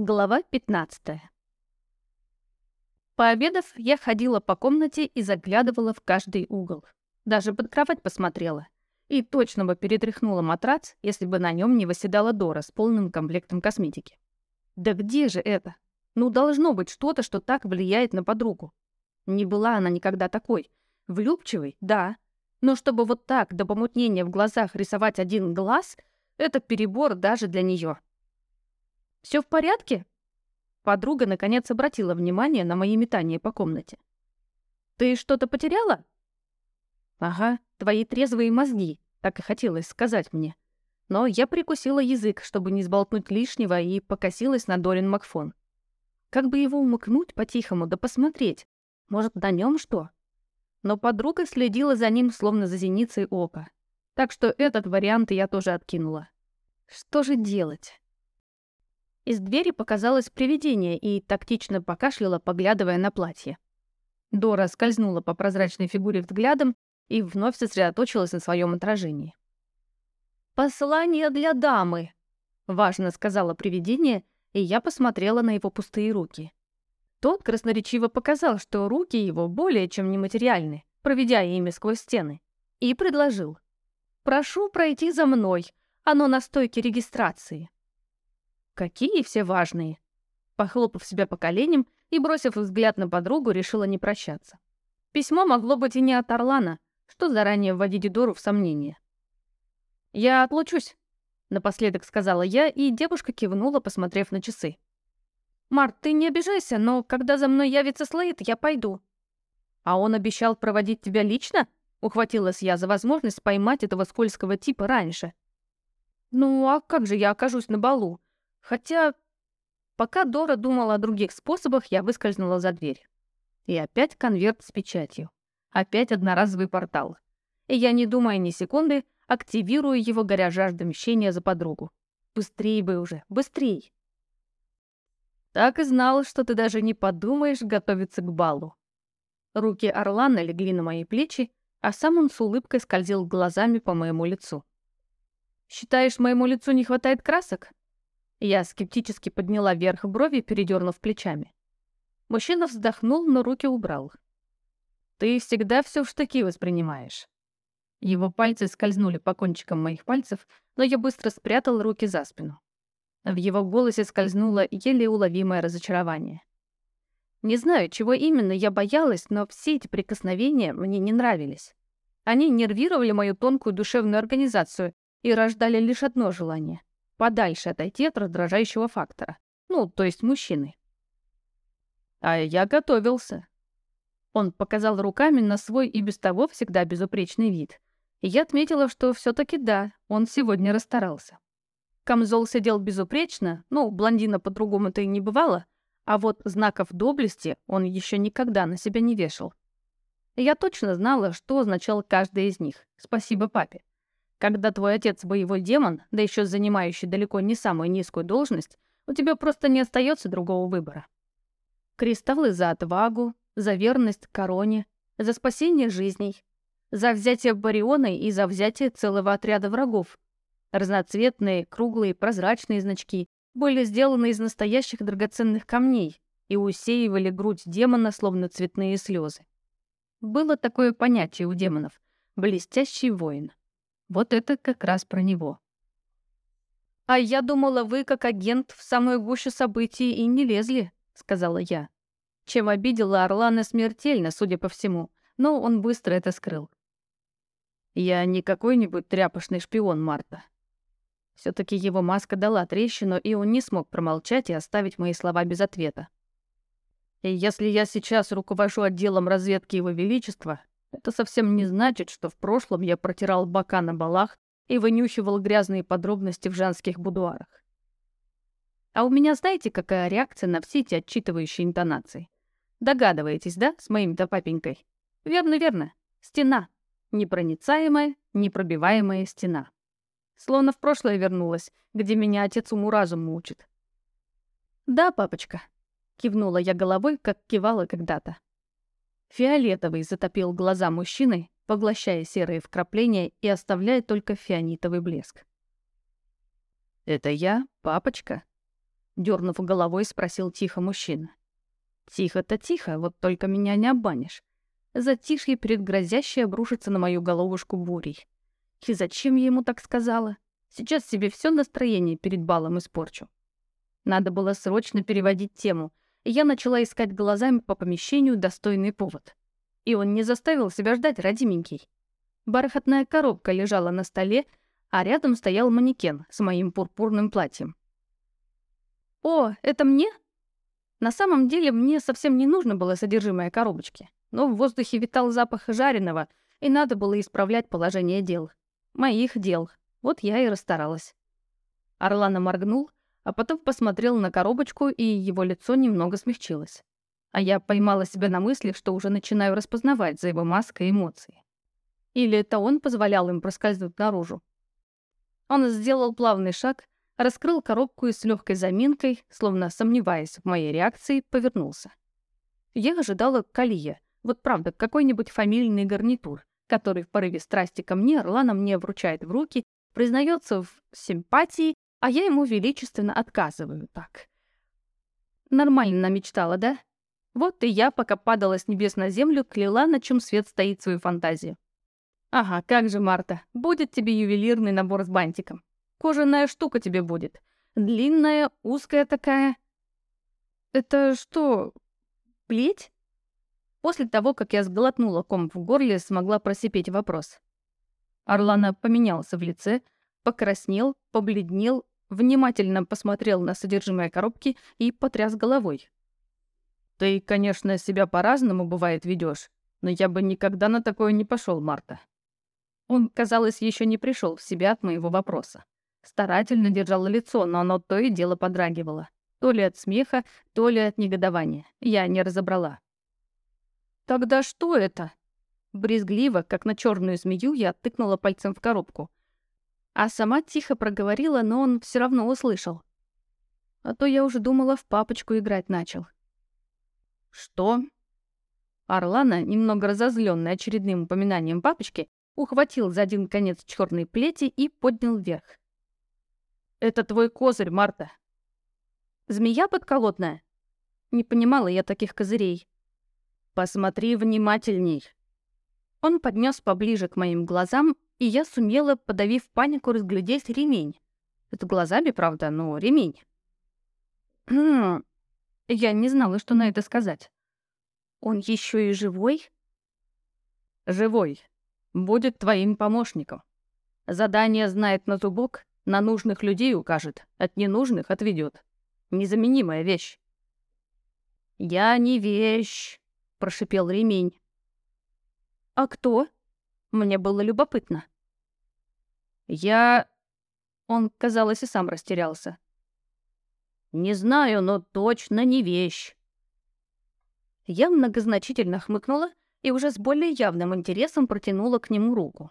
Глава 15 Пообедав, я ходила по комнате и заглядывала в каждый угол. Даже под кровать посмотрела. И точно бы перетряхнула матрац, если бы на нем не восседала Дора с полным комплектом косметики. Да где же это? Ну, должно быть что-то, что так влияет на подругу. Не была она никогда такой. Влюбчивой, да. Но чтобы вот так до помутнения в глазах рисовать один глаз, это перебор даже для нее. Все в порядке?» Подруга наконец обратила внимание на мои метания по комнате. «Ты что-то потеряла?» «Ага, твои трезвые мозги», — так и хотелось сказать мне. Но я прикусила язык, чтобы не сболтнуть лишнего, и покосилась на Дорин Макфон. Как бы его умыкнуть по-тихому, да посмотреть? Может, на нем что? Но подруга следила за ним, словно за зеницей ока. Так что этот вариант я тоже откинула. Что же делать? Из двери показалось привидение и тактично покашляла, поглядывая на платье. Дора скользнула по прозрачной фигуре взглядом и вновь сосредоточилась на своем отражении. «Послание для дамы», — важно сказала привидение, и я посмотрела на его пустые руки. Тот красноречиво показал, что руки его более чем нематериальны, проведя ими сквозь стены, и предложил. «Прошу пройти за мной, оно на стойке регистрации». Какие все важные. Похлопав себя по коленям и бросив взгляд на подругу, решила не прощаться. Письмо могло быть и не от Орлана, что заранее вводить Дору в сомнение. «Я отлучусь», — напоследок сказала я, и девушка кивнула, посмотрев на часы. «Март, ты не обижайся, но когда за мной явится Слейд, я пойду». «А он обещал проводить тебя лично?» — ухватилась я за возможность поймать этого скользкого типа раньше. «Ну, а как же я окажусь на балу? Хотя, пока Дора думала о других способах, я выскользнула за дверь. И опять конверт с печатью. Опять одноразовый портал. И я, не думая ни секунды, активирую его, горя жаждой мщения за подругу. Быстрей бы уже, быстрей. Так и знал, что ты даже не подумаешь готовиться к балу. Руки Орлана легли на мои плечи, а сам он с улыбкой скользил глазами по моему лицу. «Считаешь, моему лицу не хватает красок?» Я скептически подняла вверх брови, передернув плечами. Мужчина вздохнул, но руки убрал. «Ты всегда все в штыки воспринимаешь». Его пальцы скользнули по кончикам моих пальцев, но я быстро спрятал руки за спину. В его голосе скользнуло еле уловимое разочарование. Не знаю, чего именно я боялась, но все эти прикосновения мне не нравились. Они нервировали мою тонкую душевную организацию и рождали лишь одно желание подальше отойти от раздражающего фактора. Ну, то есть мужчины. А я готовился. Он показал руками на свой и без того всегда безупречный вид. И я отметила, что все таки да, он сегодня расстарался. Камзол сидел безупречно, ну, блондина по-другому-то и не бывало, а вот знаков доблести он еще никогда на себя не вешал. Я точно знала, что означал каждый из них. Спасибо папе. Когда твой отец боевой демон, да еще занимающий далеко не самую низкую должность, у тебя просто не остается другого выбора. Кристаллы за отвагу, за верность короне, за спасение жизней, за взятие Бариона и за взятие целого отряда врагов. Разноцветные, круглые, прозрачные значки были сделаны из настоящих драгоценных камней и усеивали грудь демона, словно цветные слезы. Было такое понятие у демонов — блестящий воин. Вот это как раз про него. «А я думала, вы, как агент, в самую гущу событий и не лезли», — сказала я. Чем обидела Орлана смертельно, судя по всему, но он быстро это скрыл. «Я не какой-нибудь тряпочный шпион Марта». все таки его маска дала трещину, и он не смог промолчать и оставить мои слова без ответа. И если я сейчас руковожу отделом разведки Его Величества, это совсем не значит, что в прошлом я протирал бока на балах и вынюхивал грязные подробности в женских будуарах. А у меня знаете, какая реакция на все эти отчитывающие интонации? Догадываетесь, да, с моим-то папенькой? Верно-верно. Стена. Непроницаемая, непробиваемая стена. Словно в прошлое вернулась, где меня отец уму-разуму учит. «Да, папочка», — кивнула я головой, как кивала когда-то. Фиолетовый затопил глаза мужчины, поглощая серые вкрапления и оставляя только фианитовый блеск. «Это я, папочка?» Дернув головой, спросил тихо мужчина. Тихо-то тихо, вот только меня не обманешь. Затишье перед грозящей обрушится на мою головушку бурей. И зачем я ему так сказала? Сейчас себе все настроение перед балом испорчу. Надо было срочно переводить тему, я начала искать глазами по помещению достойный повод. И он не заставил себя ждать, родименький. Бархатная коробка лежала на столе, а рядом стоял манекен с моим пурпурным платьем. «О, это мне?» На самом деле мне совсем не нужно было содержимое коробочки, но в воздухе витал запах жареного, и надо было исправлять положение дел. Моих дел. Вот я и расстаралась. Орлана моргнул, а потом посмотрел на коробочку, и его лицо немного смягчилось. А я поймала себя на мысли, что уже начинаю распознавать за его маской эмоции. Или это он позволял им проскользнуть наружу? Он сделал плавный шаг, раскрыл коробку и с легкой заминкой, словно сомневаясь в моей реакции, повернулся. Я ожидала Калия, вот правда, какой-нибудь фамильный гарнитур, который в порыве страсти ко мне Орлана мне вручает в руки, признается в симпатии, а я ему величественно отказываю так. Нормально намечтала, да? Вот и я, пока падала с небес на землю, кляла, на чем свет стоит свою фантазию. Ага, как же, Марта, будет тебе ювелирный набор с бантиком. Кожаная штука тебе будет. Длинная, узкая такая. Это что, плеть? После того, как я сглотнула ком в горле, смогла просипеть вопрос. Орлана поменялся в лице, покраснел, побледнел, внимательно посмотрел на содержимое коробки и потряс головой. «Ты, конечно, себя по-разному, бывает, ведешь, но я бы никогда на такое не пошел, Марта». Он, казалось, еще не пришел в себя от моего вопроса. Старательно держала лицо, но оно то и дело подрагивало. То ли от смеха, то ли от негодования. Я не разобрала. «Тогда что это?» Брезгливо, как на черную змею, я тыкнула пальцем в коробку. А сама тихо проговорила, но он все равно услышал. А то я уже думала, в папочку играть начал. «Что?» Орлана, немного разозленный очередным упоминанием папочки, ухватил за один конец черной плети и поднял вверх. Это твой козырь, Марта. Змея подколотная? Не понимала я таких козырей. Посмотри внимательней. Он поднес поближе к моим глазам, и я сумела, подавив панику, разглядеть ремень. Это глазами, правда, но ремень. Хм, я не знала, что на это сказать. Он еще и живой? Живой. Будет твоим помощником. Задание знает на зубок, на нужных людей укажет, от ненужных отведет. Незаменимая вещь. «Я не вещь», — прошипел ремень. «А кто?» Мне было любопытно. «Я...» Он, казалось, и сам растерялся. «Не знаю, но точно не вещь». Я многозначительно хмыкнула и уже с более явным интересом протянула к нему руку.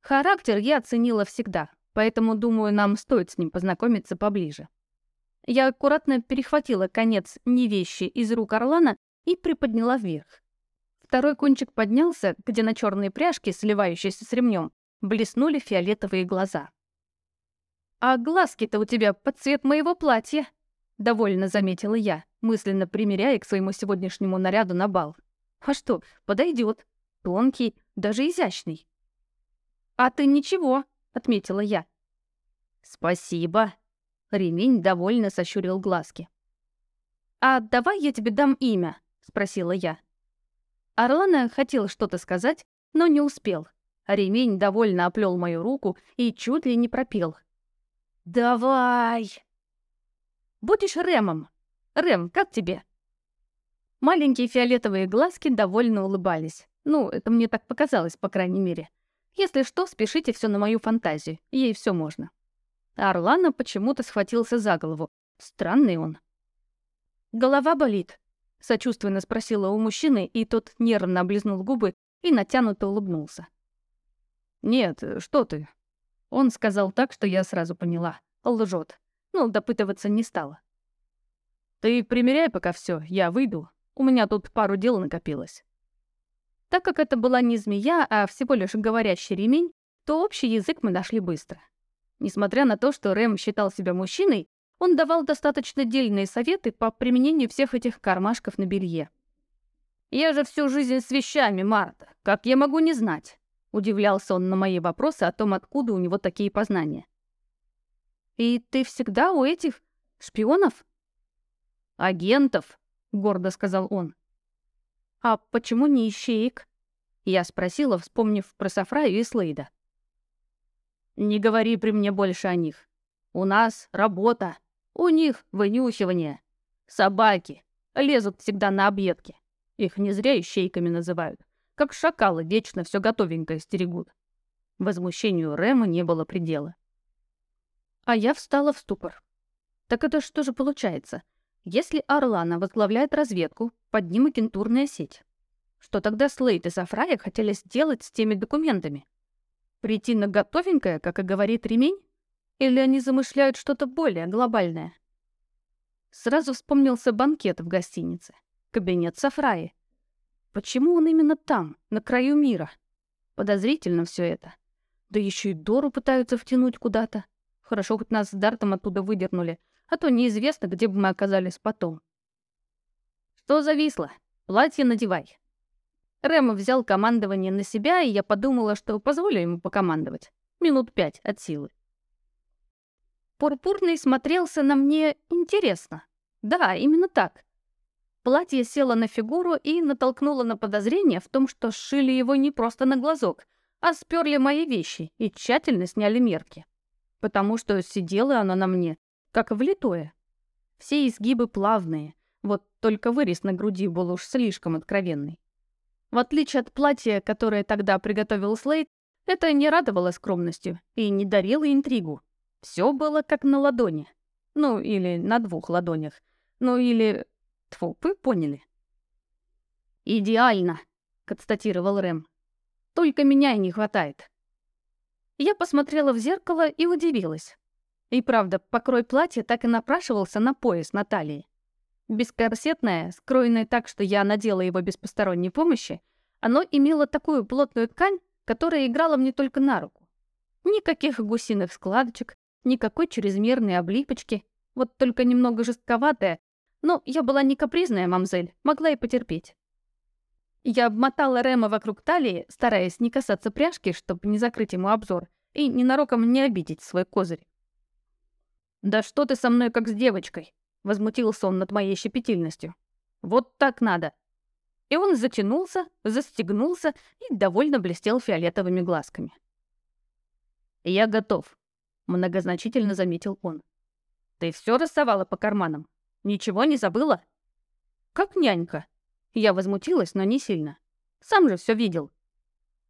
Характер я оценила всегда, поэтому, думаю, нам стоит с ним познакомиться поближе. Я аккуратно перехватила конец невещи из рук Орлана и приподняла вверх. Второй кончик поднялся, где на черной пряжке, сливающейся с ремнем, блеснули фиолетовые глаза. «А глазки-то у тебя под цвет моего платья», — довольно заметила я, мысленно примеряя к своему сегодняшнему наряду на бал. «А что, подойдет, Тонкий, даже изящный». «А ты ничего», отметила я. «Спасибо». Ремень довольно сощурил глазки. «А давай я тебе дам имя?» — спросила я. Орлана хотел что-то сказать, но не успел. Ремень довольно оплел мою руку и чуть ли не пропел. «Давай!» «Будешь Рэмом. Рэм, как тебе?» Маленькие фиолетовые глазки довольно улыбались. Ну, это мне так показалось, по крайней мере. Если что, спешите все на мою фантазию, ей все можно. А Орлана почему-то схватился за голову. Странный он. «Голова болит?» — сочувственно спросила у мужчины, и тот нервно облизнул губы и натянуто улыбнулся. «Нет, что ты?» Он сказал так, что я сразу поняла. Лжет. Ну, допытываться не стала. «Ты примеряй пока все, я выйду. У меня тут пару дел накопилось». Так как это была не змея, а всего лишь говорящий ремень, то общий язык мы нашли быстро. Несмотря на то, что Рэм считал себя мужчиной, Он давал достаточно дельные советы по применению всех этих кармашков на белье. «Я же всю жизнь с вещами, Марта. Как я могу не знать?» Удивлялся он на мои вопросы о том, откуда у него такие познания. «И ты всегда у этих шпионов?» «Агентов», — гордо сказал он. «А почему не ищеек?» Я спросила, вспомнив про Сафраю и Слейда. «Не говори при мне больше о них. У нас работа, у них вынюхивание. Собаки лезут всегда на объедки. Их не зря ищейками называют. Как шакалы вечно все готовенькое стерегут». Возмущению Рэма не было предела. А я встала в ступор. Так это что же получается? Если Орлана возглавляет разведку, под ним агентурная сеть. Что тогда Слейд и Сафрая хотели сделать с теми документами? Прийти на готовенькое, как и говорит ремень? Или они замышляют что-то более глобальное? Сразу вспомнился банкет в гостинице. Кабинет Сафраи. Почему он именно там, на краю мира? Подозрительно все это. Да еще и Дору пытаются втянуть куда-то. Хорошо, хоть нас с Дартом оттуда выдернули, а то неизвестно, где бы мы оказались потом. Что зависло? Платье надевай. Рэм взял командование на себя, и я подумала, что позволю ему покомандовать. Минут пять от силы. Пурпурный смотрелся на мне интересно. Да, именно так. Платье село на фигуру и натолкнуло на подозрение в том, что сшили его не просто на глазок, а сперли мои вещи и тщательно сняли мерки. Потому что сидело оно на мне, как влитое. Все изгибы плавные, вот только вырез на груди был уж слишком откровенный. В отличие от платья, которое тогда приготовил Слейд, это не радовало скромностью и не дарило интригу. Все было как на ладони. Ну, или на двух ладонях. Ну, или... Тьфу, вы поняли. «Идеально», — констатировал Рэм. «Только меня и не хватает». Я посмотрела в зеркало и удивилась. И правда, покрой платья так и напрашивался на пояс Натальи. Бескорсетное, скроенное так, что я надела его без посторонней помощи, оно имело такую плотную ткань, которая играла мне только на руку. Никаких гусиных складочек, никакой чрезмерной облипочки, вот только немного жестковатая, но я была не капризная мамзель, могла и потерпеть. Я обмотала Рема вокруг талии, стараясь не касаться пряжки, чтобы не закрыть ему обзор, и ненароком не обидеть свой козырь. «Да что ты со мной как с девочкой?» Возмутился он над моей щепетильностью. «Вот так надо!» И он затянулся, застегнулся и довольно блестел фиолетовыми глазками. «Я готов», — многозначительно заметил он. «Ты все рассовала по карманам? Ничего не забыла?» «Как нянька». Я возмутилась, но не сильно. Сам же все видел.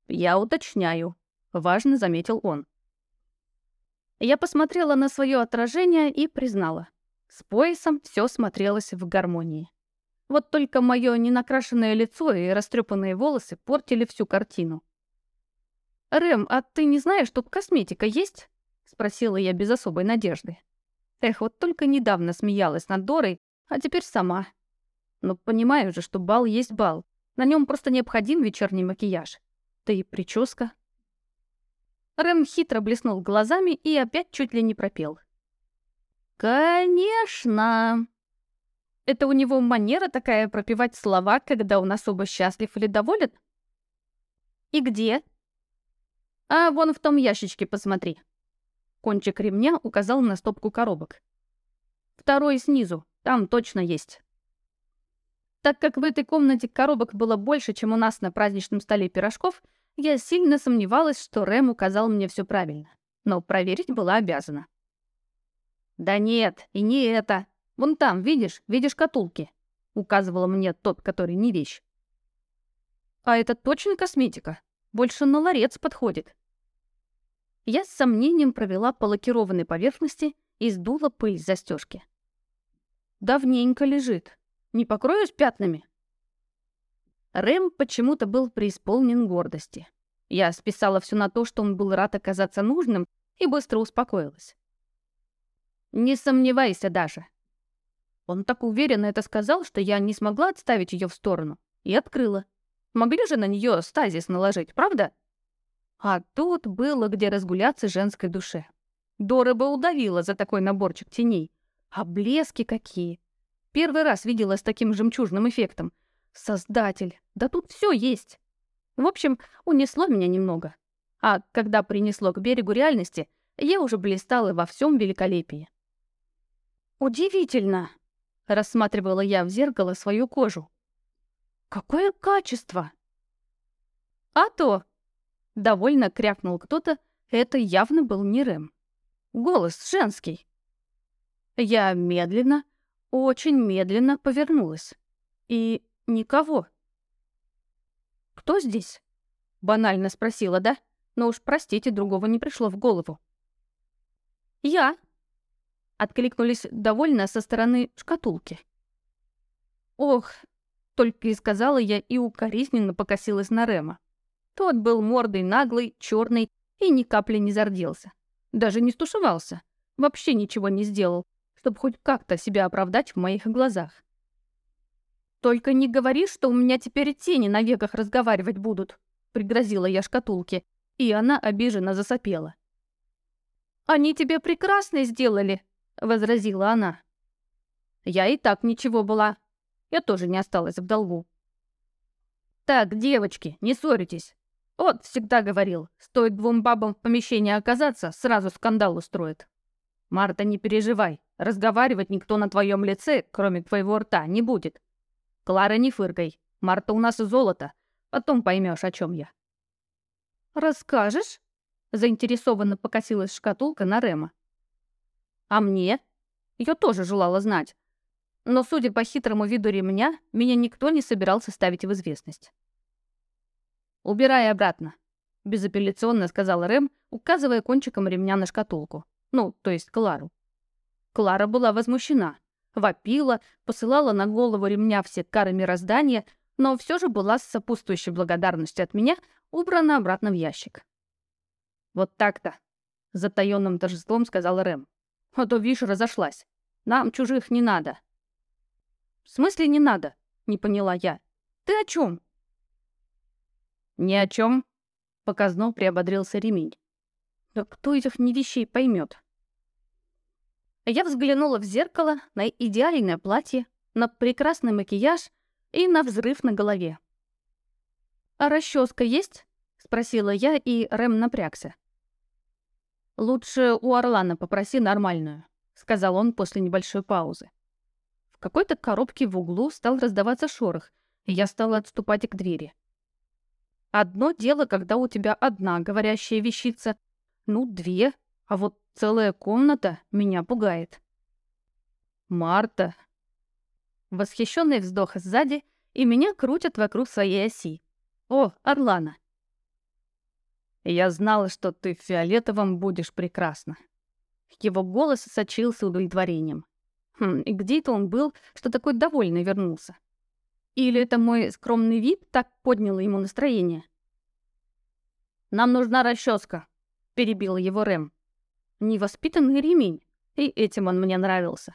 «Я уточняю», — важно заметил он. Я посмотрела на свое отражение и признала. С поясом все смотрелось в гармонии. Вот только мое ненакрашенное лицо и растрепанные волосы портили всю картину. «Рэм, а ты не знаешь, тут косметика есть?» — спросила я без особой надежды. Эх, вот только недавно смеялась над Дорой, а теперь сама. Но понимаю же, что бал есть бал. На нем просто необходим вечерний макияж. Да и прическа. Рэм хитро блеснул глазами и опять чуть ли не пропел. «Конечно!» Это у него манера такая пропевать слова, когда он особо счастлив или доволен? «И где?» «А вон в том ящичке посмотри». Кончик ремня указал на стопку коробок. «Второй снизу, там точно есть». Так как в этой комнате коробок было больше, чем у нас на праздничном столе пирожков, я сильно сомневалась, что Рэм указал мне все правильно. Но проверить была обязана. «Да нет, и не это. Вон там, видишь, видишь катулки?» — указывала мне тот, который не вещь. «А это точно косметика? Больше на ларец подходит». Я с сомнением провела по лакированной поверхности и сдула пыль с застежки. «Давненько лежит. Не покроюсь пятнами?» Рэм почему-то был преисполнен гордости. Я списала все на то, что он был рад оказаться нужным, и быстро успокоилась. Не сомневайся даже. Он так уверенно это сказал, что я не смогла отставить ее в сторону. И открыла. Могли же на нее стазис наложить, правда? А тут было где разгуляться женской душе. Дора бы удавила за такой наборчик теней. А блески какие! Первый раз видела с таким жемчужным эффектом. Создатель, да тут все есть. В общем, унесло меня немного. А когда принесло к берегу реальности, я уже блистала во всем великолепии. «Удивительно!» — рассматривала я в зеркало свою кожу. «Какое качество!» «А то!» — довольно крякнул кто-то, это явно был не Рэм. Голос женский. Я медленно, очень медленно повернулась. И никого. «Кто здесь?» — банально спросила, да? Но уж, простите, другого не пришло в голову. «Я!» — откликнулись довольно со стороны шкатулки. «Ох!» — только и сказала я и укоризненно покосилась на Рема. Тот был мордой наглый, черный и ни капли не зарделся. Даже не стушевался. Вообще ничего не сделал, чтобы хоть как-то себя оправдать в моих глазах. «Только не говори, что у меня теперь тени на веках разговаривать будут», — пригрозила я шкатулке, и она обиженно засопела. «Они тебе прекрасно сделали», — возразила она. «Я и так ничего была. Я тоже не осталась в долгу». «Так, девочки, не ссоритесь. Вот всегда говорил, стоит двум бабам в помещении оказаться, сразу скандал устроит. Марта, не переживай, разговаривать никто на твоем лице, кроме твоего рта, не будет. Клара, не фыркой, Марта у нас и золото, потом поймешь, о чем я. «Расскажешь?» — заинтересованно покосилась шкатулка на Рема. «А мне?» Ее тоже желала знать. Но, судя по хитрому виду ремня, меня никто не собирался ставить в известность. «Убирай обратно», — безапелляционно сказал Рэм, указывая кончиком ремня на шкатулку. Ну, то есть Клару. Клара была возмущена, вопила, посылала на голову ремня все кары мироздания, но все же была с сопутствующей благодарностью от меня убрана обратно в ящик. «Вот так-то», — затаённым торжеством сказал Рэм. «А то, видишь, разошлась. Нам чужих не надо». «В смысле не надо?» — не поняла я. «Ты о чем? «Ни о чем, показно приободрился ремень. «Да кто этих невещей поймет? Я взглянула в зеркало на идеальное платье, на прекрасный макияж и на взрыв на голове. «А расческа есть?» — спросила я, и Рэм напрягся. «Лучше у Орлана попроси нормальную», — сказал он после небольшой паузы. В какой-то коробке в углу стал раздаваться шорох, и я стала отступать к двери. Одно дело, когда у тебя одна говорящая вещица, ну, две, а вот целая комната меня пугает. Марта. Восхищенный вздох сзади, и меня крутят вокруг своей оси. О, Орлана. Я знала, что ты в фиолетовом будешь прекрасна. Его голос сочился удовлетворением. Хм, и где это он был, что такой довольный вернулся? Или это мой скромный вид так поднял ему настроение? «Нам нужна расческа», — перебил его Рэм. Невоспитанный ремень, и этим он мне нравился.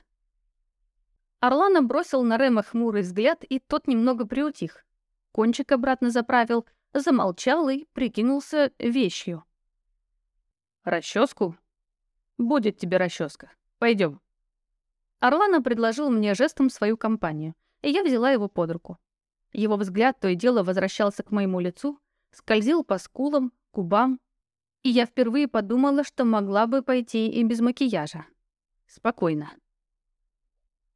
Орлана бросил на Рэма хмурый взгляд, и тот немного приутих. Кончик обратно заправил, замолчал и прикинулся вещью. «Расческу? Будет тебе расческа. Пойдем. Орлана предложил мне жестом свою компанию и я взяла его под руку. Его взгляд то и дело возвращался к моему лицу, скользил по скулам, губам, и я впервые подумала, что могла бы пойти и без макияжа. Спокойно.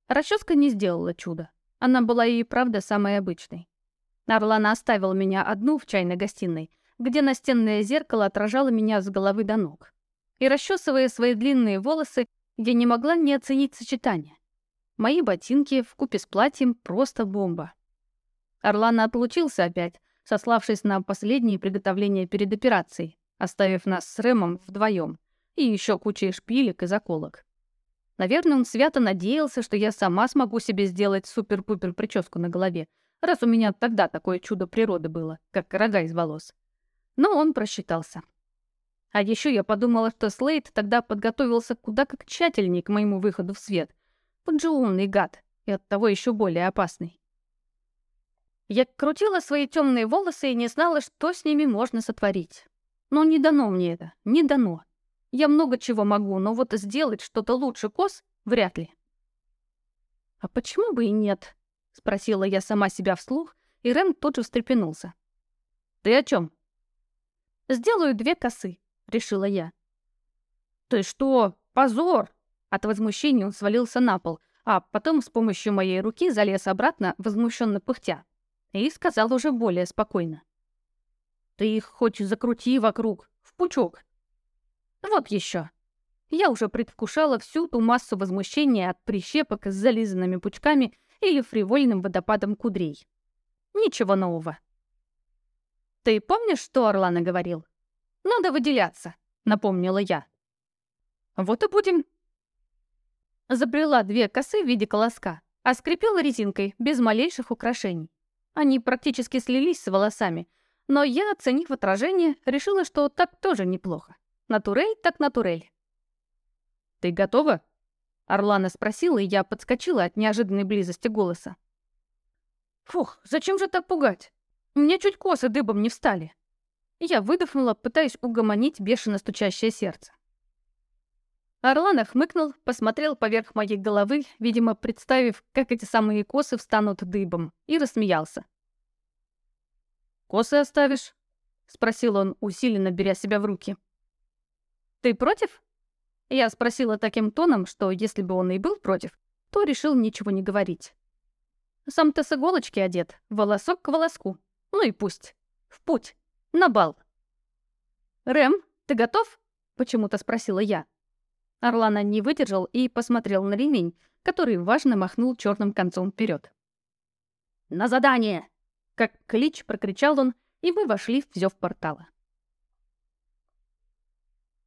Расческа не сделала чуда. Она была и правда самой обычной. Орлана оставил меня одну в чайной гостиной, где настенное зеркало отражало меня с головы до ног. И расчесывая свои длинные волосы, я не могла не оценить сочетание. Мои ботинки в купе с платьем просто бомба. Орлана отлучился опять, сославшись на последние приготовления перед операцией, оставив нас с Рэмом вдвоем и еще кучей шпилек и заколок. Наверное, он свято надеялся, что я сама смогу себе сделать супер-пупер прическу на голове, раз у меня тогда такое чудо природы было, как рога из волос. Но он просчитался. А еще я подумала, что Слейд тогда подготовился куда как тщательнее к моему выходу в свет, он же умный гад, и оттого еще более опасный. Я крутила свои темные волосы и не знала, что с ними можно сотворить. Но не дано мне это, не дано. Я много чего могу, но вот сделать что-то лучше кос вряд ли. «А почему бы и нет?» — спросила я сама себя вслух, и Рэм тут же встрепенулся. «Ты о чем? «Сделаю две косы», — решила я. «Ты что? Позор!» От возмущения он свалился на пол, а потом с помощью моей руки залез обратно, возмущенно пыхтя. И сказал уже более спокойно. «Ты их хоть закрути вокруг, в пучок». «Вот еще. Я уже предвкушала всю ту массу возмущения от прищепок с зализанными пучками или фривольным водопадом кудрей. Ничего нового. «Ты помнишь, что Орлана говорил? Надо выделяться», — напомнила я. «Вот и будем». Заплела две косы в виде колоска, а скрепила резинкой, без малейших украшений. Они практически слились с волосами, но я, оценив отражение, решила, что так тоже неплохо. Натурель так натурель. «Ты готова?» Орлана спросила, и я подскочила от неожиданной близости голоса. «Фух, зачем же так пугать? У меня чуть косы дыбом не встали». Я выдохнула, пытаясь угомонить бешено стучащее сердце. Орлана хмыкнул, посмотрел поверх моей головы, видимо, представив, как эти самые косы встанут дыбом, и рассмеялся. «Косы оставишь?» — спросил он, усиленно беря себя в руки. «Ты против?» Я спросила таким тоном, что если бы он и был против, то решил ничего не говорить. Сам-то с иголочки одет, волосок к волоску. Ну и пусть. В путь. На бал. «Рэм, ты готов?» — почему-то спросила я. Орлана не выдержал и посмотрел на ремень, который важно махнул черным концом вперед. «На задание!» — как клич прокричал он, и мы вошли в зев портала.